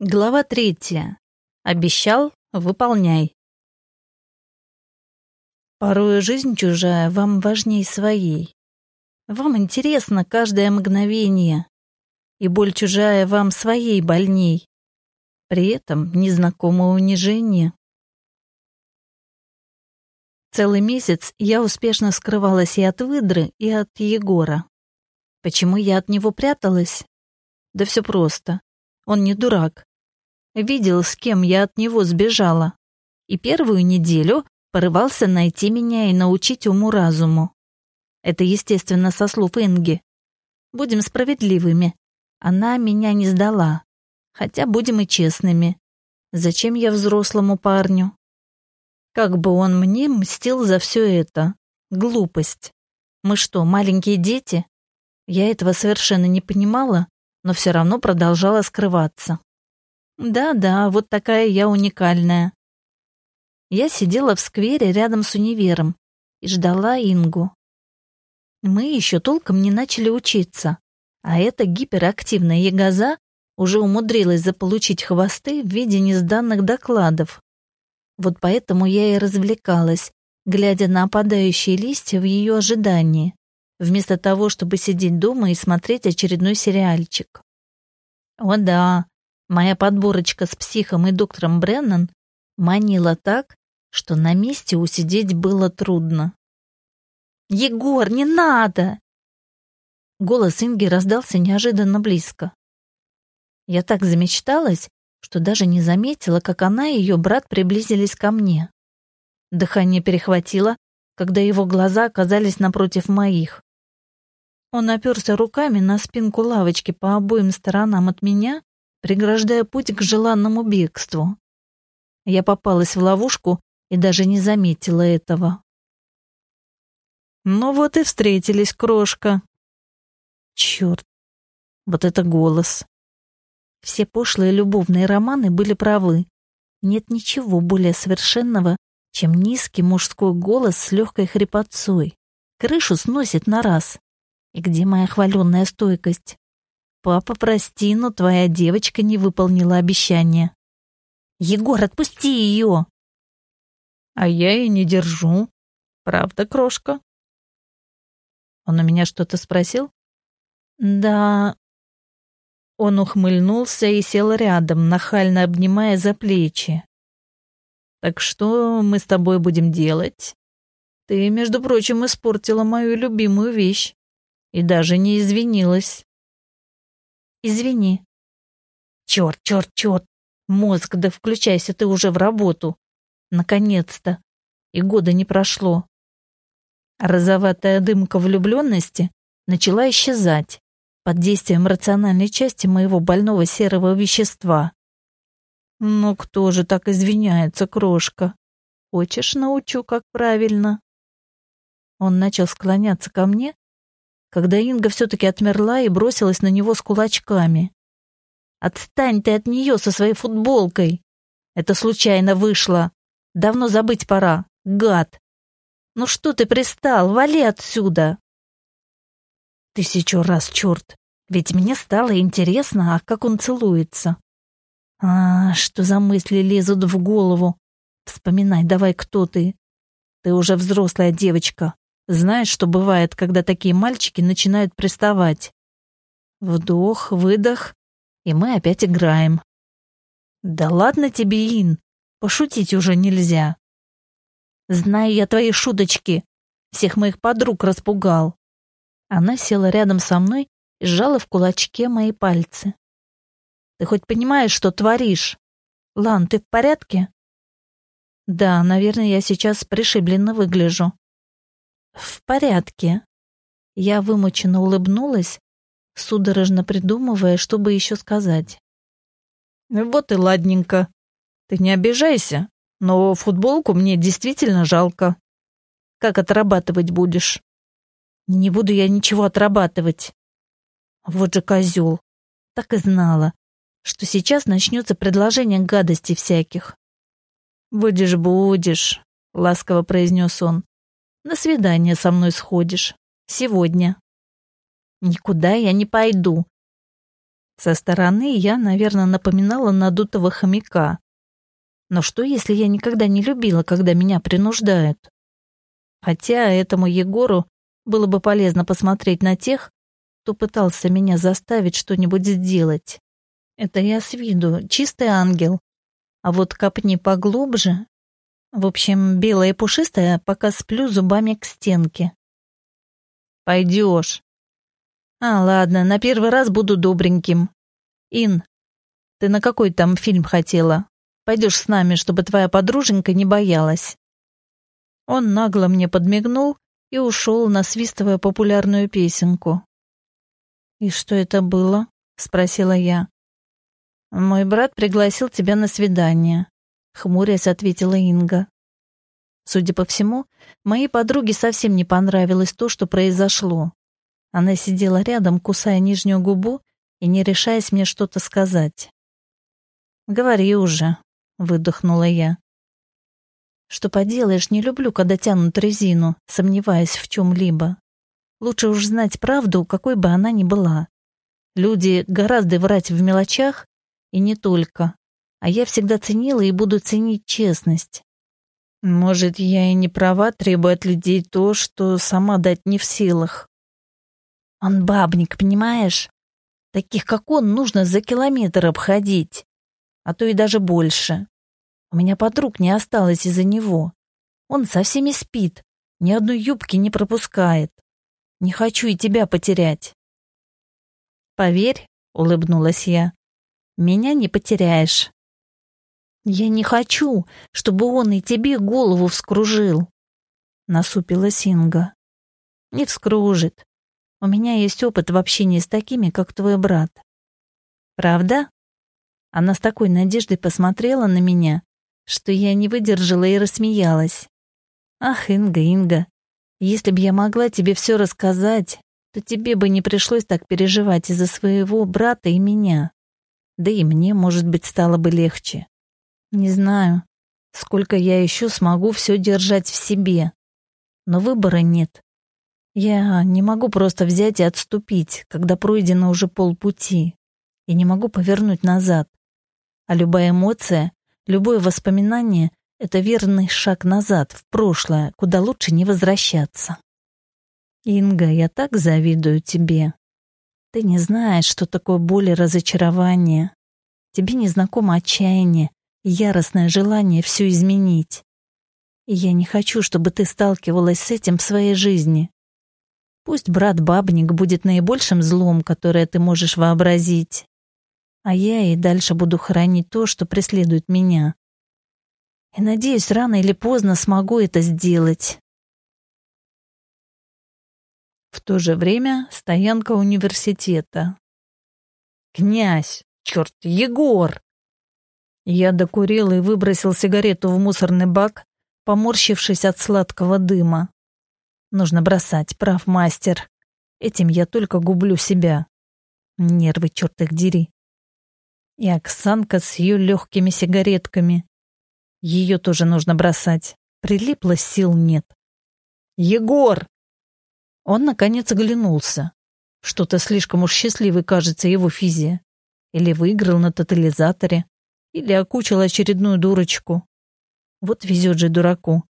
Глава третья. Обещал — выполняй. Порою жизнь чужая вам важней своей. Вам интересно каждое мгновение, и боль чужая вам своей больней. При этом незнакомое унижение. Целый месяц я успешно скрывалась и от выдры, и от Егора. Почему я от него пряталась? Да все просто. Он не дурак. Видел, с кем я от него сбежала. И первую неделю порывался найти меня и научить уму-разуму. Это, естественно, со слов Инги. Будем справедливыми. Она меня не сдала. Хотя будем и честными. Зачем я взрослому парню? Как бы он мне мстил за все это? Глупость. Мы что, маленькие дети? Я этого совершенно не понимала, но все равно продолжала скрываться. Да-да, вот такая я уникальная. Я сидела в сквере рядом с универом и ждала Ингу. Мы еще толком не начали учиться, а эта гиперактивная ягоза уже умудрилась заполучить хвосты в виде несданных докладов. Вот поэтому я и развлекалась, глядя на опадающие листья в ее ожидании вместо того, чтобы сидеть дома и смотреть очередной сериальчик. О да, моя подборочка с психом и доктором Бреннан манила так, что на месте усидеть было трудно. «Егор, не надо!» Голос Инги раздался неожиданно близко. Я так замечталась, что даже не заметила, как она и ее брат приблизились ко мне. Дыхание перехватило, когда его глаза оказались напротив моих. Он оперся руками на спинку лавочки по обоим сторонам от меня, преграждая путь к желанному бегству. Я попалась в ловушку и даже не заметила этого. Ну вот и встретились, крошка. Черт, вот это голос. Все пошлые любовные романы были правы. Нет ничего более совершенного, чем низкий мужской голос с легкой хрипотцой. Крышу сносит на раз. И где моя хваленная стойкость? Папа, прости, но твоя девочка не выполнила обещание. Егор, отпусти ее! А я и не держу. Правда, крошка? Он у меня что-то спросил? Да. Он ухмыльнулся и сел рядом, нахально обнимая за плечи. Так что мы с тобой будем делать? Ты, между прочим, испортила мою любимую вещь и даже не извинилась. Извини. Черт, черт, черт. Мозг, да включайся ты уже в работу. Наконец-то. И года не прошло. Розоватая дымка влюбленности начала исчезать под действием рациональной части моего больного серого вещества. Ну кто же так извиняется, крошка? Хочешь, научу, как правильно? Он начал склоняться ко мне, когда Инга все-таки отмерла и бросилась на него с кулачками. «Отстань ты от нее со своей футболкой! Это случайно вышло. Давно забыть пора, гад! Ну что ты пристал? Вали отсюда!» Тысячу раз, черт! Ведь мне стало интересно, а как он целуется. А, что за мысли лезут в голову? Вспоминай давай, кто ты. Ты уже взрослая девочка. Знаешь, что бывает, когда такие мальчики начинают приставать? Вдох, выдох, и мы опять играем. Да ладно тебе, Ин, пошутить уже нельзя. Знаю я твои шуточки. Всех моих подруг распугал. Она села рядом со мной и сжала в кулачке мои пальцы. Ты хоть понимаешь, что творишь? Лан, ты в порядке? Да, наверное, я сейчас пришибленно выгляжу. «В порядке». Я вымученно улыбнулась, судорожно придумывая, чтобы еще сказать. «Вот и ладненько. Ты не обижайся, но футболку мне действительно жалко. Как отрабатывать будешь?» «Не буду я ничего отрабатывать». Вот же козел. Так и знала, что сейчас начнется предложение гадостей всяких. «Будешь, будешь», — ласково произнес он. На свидание со мной сходишь. Сегодня. Никуда я не пойду. Со стороны я, наверное, напоминала надутого хомяка. Но что, если я никогда не любила, когда меня принуждают? Хотя этому Егору было бы полезно посмотреть на тех, кто пытался меня заставить что-нибудь сделать. Это я с виду, чистый ангел. А вот копни поглубже. В общем, белая и пушистая, пока сплю зубами к стенке. Пойдешь. А, ладно, на первый раз буду добреньким. Ин, ты на какой там фильм хотела? Пойдешь с нами, чтобы твоя подруженька не боялась. Он нагло мне подмигнул и ушел, насвистывая популярную песенку. «И что это было?» — спросила я. «Мой брат пригласил тебя на свидание», — хмурясь ответила Инга. Судя по всему, моей подруге совсем не понравилось то, что произошло. Она сидела рядом, кусая нижнюю губу и не решаясь мне что-то сказать. «Говори уже», — выдохнула я. «Что поделаешь, не люблю, когда тянут резину, сомневаясь в чем-либо. Лучше уж знать правду, какой бы она ни была. Люди гораздо врать в мелочах, и не только. А я всегда ценила и буду ценить честность. Может, я и не права, требуя от людей то, что сама дать не в силах. Он бабник, понимаешь? Таких, как он, нужно за километр обходить, а то и даже больше. У меня подруг не осталось из-за него. Он со всеми спит, ни одной юбки не пропускает. Не хочу и тебя потерять. Поверь, улыбнулась я, меня не потеряешь. Я не хочу, чтобы он и тебе голову вскружил. Насупила Синга. Не вскружит. У меня есть опыт в общении с такими, как твой брат. Правда? Она с такой надеждой посмотрела на меня, что я не выдержала и рассмеялась. Ах, Инга, Инга, если б я могла тебе все рассказать, то тебе бы не пришлось так переживать из-за своего брата и меня. Да и мне, может быть, стало бы легче. Не знаю, сколько я еще смогу все держать в себе. Но выбора нет. Я не могу просто взять и отступить, когда пройдено уже полпути. И не могу повернуть назад. А любая эмоция, любое воспоминание — это верный шаг назад, в прошлое, куда лучше не возвращаться. Инга, я так завидую тебе. Ты не знаешь, что такое боль и разочарование. Тебе не знакомо отчаяние яростное желание все изменить. И я не хочу, чтобы ты сталкивалась с этим в своей жизни. Пусть брат-бабник будет наибольшим злом, которое ты можешь вообразить. А я и дальше буду хранить то, что преследует меня. И надеюсь, рано или поздно смогу это сделать. В то же время стоянка университета. «Князь! Черт, Егор!» Я докурил и выбросил сигарету в мусорный бак, поморщившись от сладкого дыма. Нужно бросать, прав мастер. Этим я только гублю себя. Нервы, черт их дери. И Оксанка с ее легкими сигаретками. Ее тоже нужно бросать. Прилипло, сил нет. «Егор!» Он, наконец, оглянулся. Что-то слишком уж счастливой кажется его физия. Или выиграл на тотализаторе, или окучил очередную дурочку. Вот везет же дураку.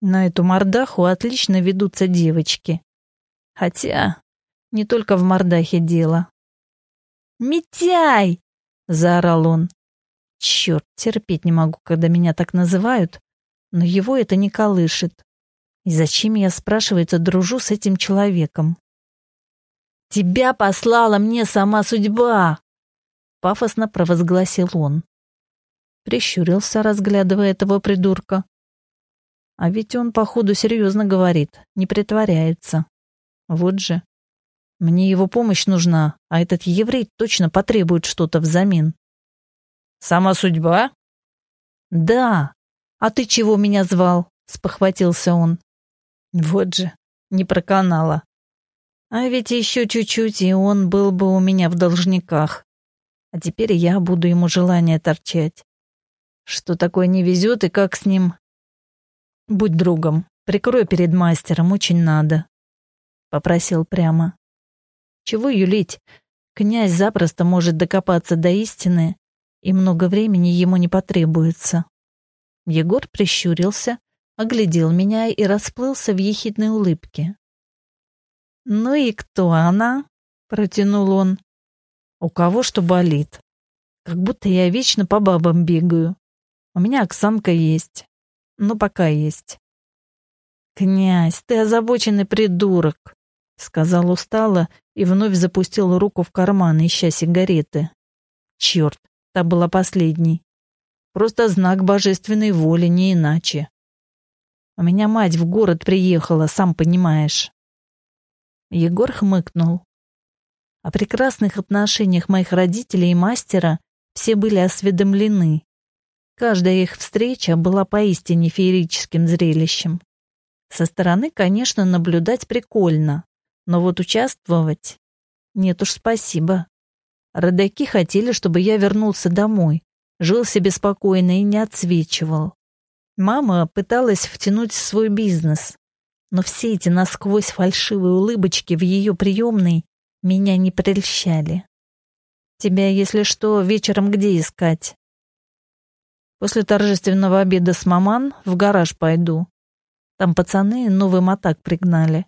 На эту мордаху отлично ведутся девочки. Хотя не только в мордахе дело. «Митяй!» — заорал он. Черт, терпеть не могу, когда меня так называют, но его это не колышет. И зачем я, спрашивается, дружу с этим человеком? «Тебя послала мне сама судьба!» Пафосно провозгласил он. Прищурился, разглядывая этого придурка. А ведь он, походу, серьезно говорит, не притворяется. Вот же. Мне его помощь нужна, а этот еврей точно потребует что-то взамен. «Сама судьба?» «Да. А ты чего меня звал?» — спохватился он. Вот же, не проканала. А ведь еще чуть-чуть, и он был бы у меня в должниках. А теперь я буду ему желание торчать. Что такое не везет и как с ним? Будь другом, прикрой перед мастером, очень надо. Попросил прямо. Чего юлить? Князь запросто может докопаться до истины, и много времени ему не потребуется. Егор прищурился, оглядел меня и расплылся в ехидной улыбке. «Ну и кто она?» — протянул он. «У кого что болит? Как будто я вечно по бабам бегаю. У меня Оксанка есть. Ну, пока есть». «Князь, ты озабоченный придурок», — сказал устало и вновь запустил руку в карман, ища сигареты. Черт, та была последней. Просто знак божественной воли, не иначе. У меня мать в город приехала, сам понимаешь. Егор хмыкнул. О прекрасных отношениях моих родителей и мастера все были осведомлены. Каждая их встреча была поистине феерическим зрелищем. Со стороны, конечно, наблюдать прикольно, но вот участвовать... Нет уж, спасибо. Родаки хотели, чтобы я вернулся домой, жил себе спокойно и не отсвечивал. Мама пыталась втянуть в свой бизнес, но все эти насквозь фальшивые улыбочки в ее приемной меня не прельщали. Тебя, если что, вечером где искать? После торжественного обеда с маман в гараж пойду. Там пацаны новый мотак пригнали.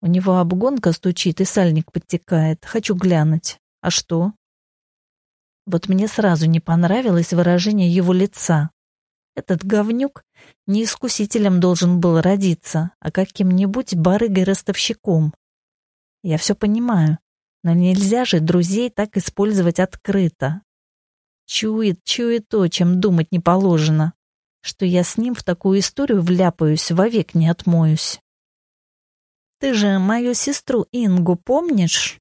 У него обгонка стучит и сальник подтекает. Хочу глянуть. А что? Вот мне сразу не понравилось выражение его лица. Этот говнюк не искусителем должен был родиться, а каким-нибудь барыгой-ростовщиком. Я все понимаю, но нельзя же друзей так использовать открыто. Чует, чует то, чем думать не положено, что я с ним в такую историю вляпаюсь, вовек не отмоюсь. Ты же мою сестру Ингу помнишь?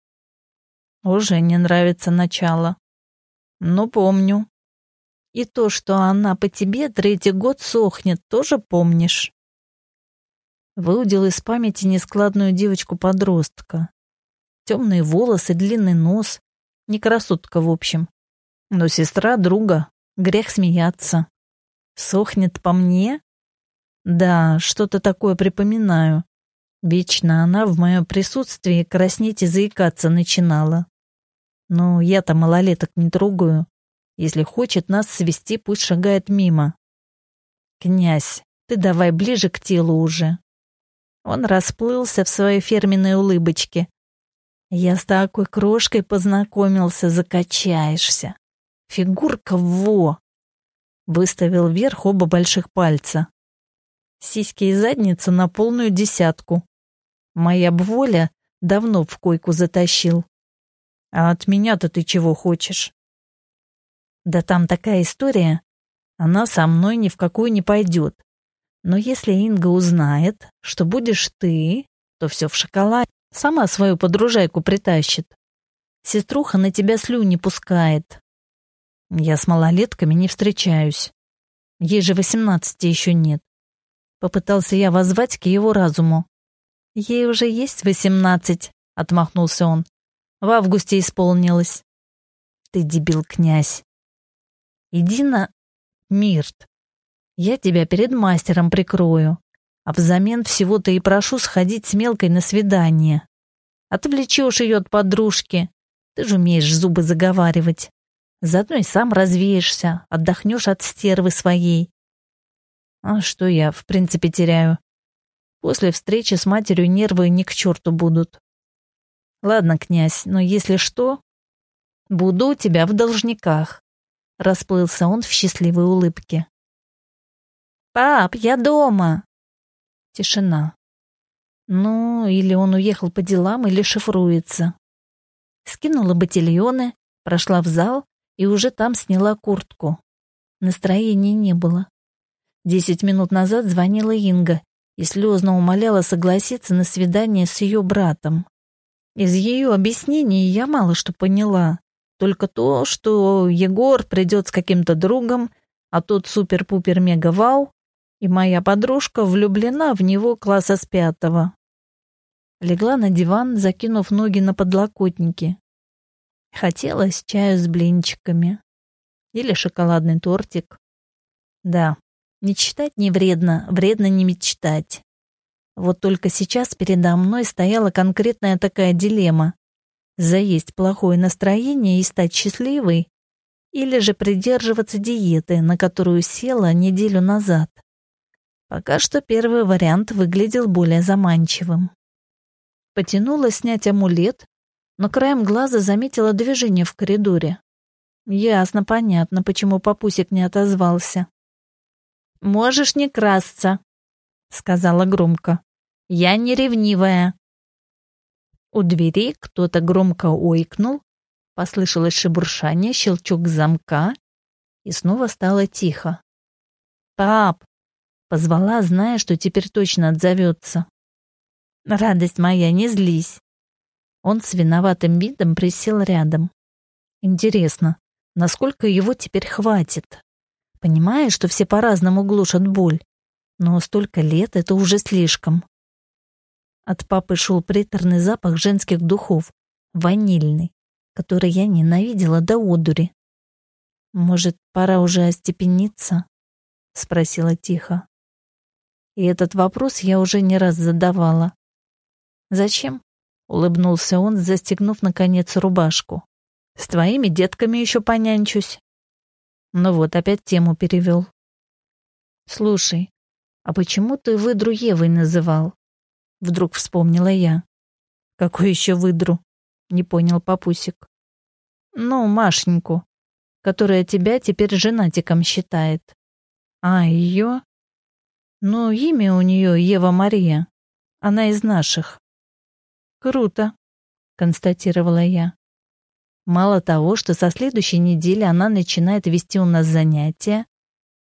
Уже не нравится начало. Ну, помню. И то, что она по тебе третий год сохнет, тоже помнишь. Выудил из памяти нескладную девочку-подростка. Темные волосы, длинный нос. Не красотка, в общем. Но сестра друга. Грех смеяться. Сохнет по мне? Да, что-то такое припоминаю. Вечно она в моем присутствии краснеть и заикаться начинала. Но я-то малолеток не трогаю. Если хочет нас свести, пусть шагает мимо. Князь, ты давай ближе к телу уже. Он расплылся в своей фирменной улыбочке. Я с такой крошкой познакомился, закачаешься. Фигурка во! Выставил вверх оба больших пальца. Сиськи и задницу на полную десятку. Моя бволя давно в койку затащил. А от меня-то ты чего хочешь? Да там такая история. Она со мной ни в какую не пойдет. Но если Инга узнает, что будешь ты, то все в шоколад. Сама свою подружайку притащит. Сеструха на тебя слюни пускает. Я с малолетками не встречаюсь. Ей же восемнадцати еще нет. Попытался я воззвать к его разуму. Ей уже есть восемнадцать, отмахнулся он. В августе исполнилось. Ты дебил, князь. Иди на... Мирт. Я тебя перед мастером прикрою. А взамен всего-то и прошу сходить с мелкой на свидание. Отвлечешь ее от подружки. Ты же умеешь зубы заговаривать. Заодно и сам развеешься, отдохнешь от стервы своей. А что я, в принципе, теряю? После встречи с матерью нервы не к черту будут. Ладно, князь, но если что, буду у тебя в должниках. Расплылся он в счастливой улыбке. Пап, я дома. Тишина. Ну, или он уехал по делам, или шифруется. Скинула ботильоны, прошла в зал и уже там сняла куртку. Настроения не было. Десять минут назад звонила Инга и слезно умоляла согласиться на свидание с ее братом. Из ее объяснений я мало что поняла. Только то, что Егор придет с каким-то другом, а тот супер-пупер-мега-вау, и моя подружка влюблена в него класса с пятого. Легла на диван, закинув ноги на подлокотники. Хотелось чаю с блинчиками. Или шоколадный тортик. Да, мечтать не вредно, вредно не мечтать. Вот только сейчас передо мной стояла конкретная такая дилемма. заесть плохое настроение и стать счастливой, или же придерживаться диеты, на которую села неделю назад. Пока что первый вариант выглядел более заманчивым. Потянула снять амулет, но краем глаза заметила движение в коридоре. Ясно, понятно, почему папусик не отозвался. «Можешь не красться», — сказала громко. «Я не ревнивая». У двери кто-то громко ойкнул, послышалось шебуршание, щелчок замка, и снова стало тихо. «Пап!» — позвала, зная, что теперь точно отзовется. «Радость моя, не злись!» Он с виноватым видом присел рядом. «Интересно, насколько его теперь хватит?» Понимаю, что все по-разному глушат боль, но столько лет — это уже слишком. От папы шел приторный запах женских духов, ванильный, который я ненавидела до одури. «Может, пора уже остепениться?» — спросила тихо. И этот вопрос я уже не раз задавала. «Зачем?» — улыбнулся он, застегнув, наконец, рубашку. «С твоими детками еще понянчусь». Ну вот, опять тему перевел. Слушай, а почему ты выдру Евой называл? Вдруг вспомнила я. Какой еще выдру? Не понял папусик. Ну, Машеньку, которая тебя теперь женатиком считает. А ее? Ну, имя у нее Ева Мария. Она из наших. Круто, констатировала я. Мало того, что со следующей недели она начинает вести у нас занятия,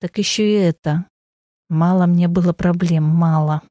так еще и это. Мало мне было проблем, мало.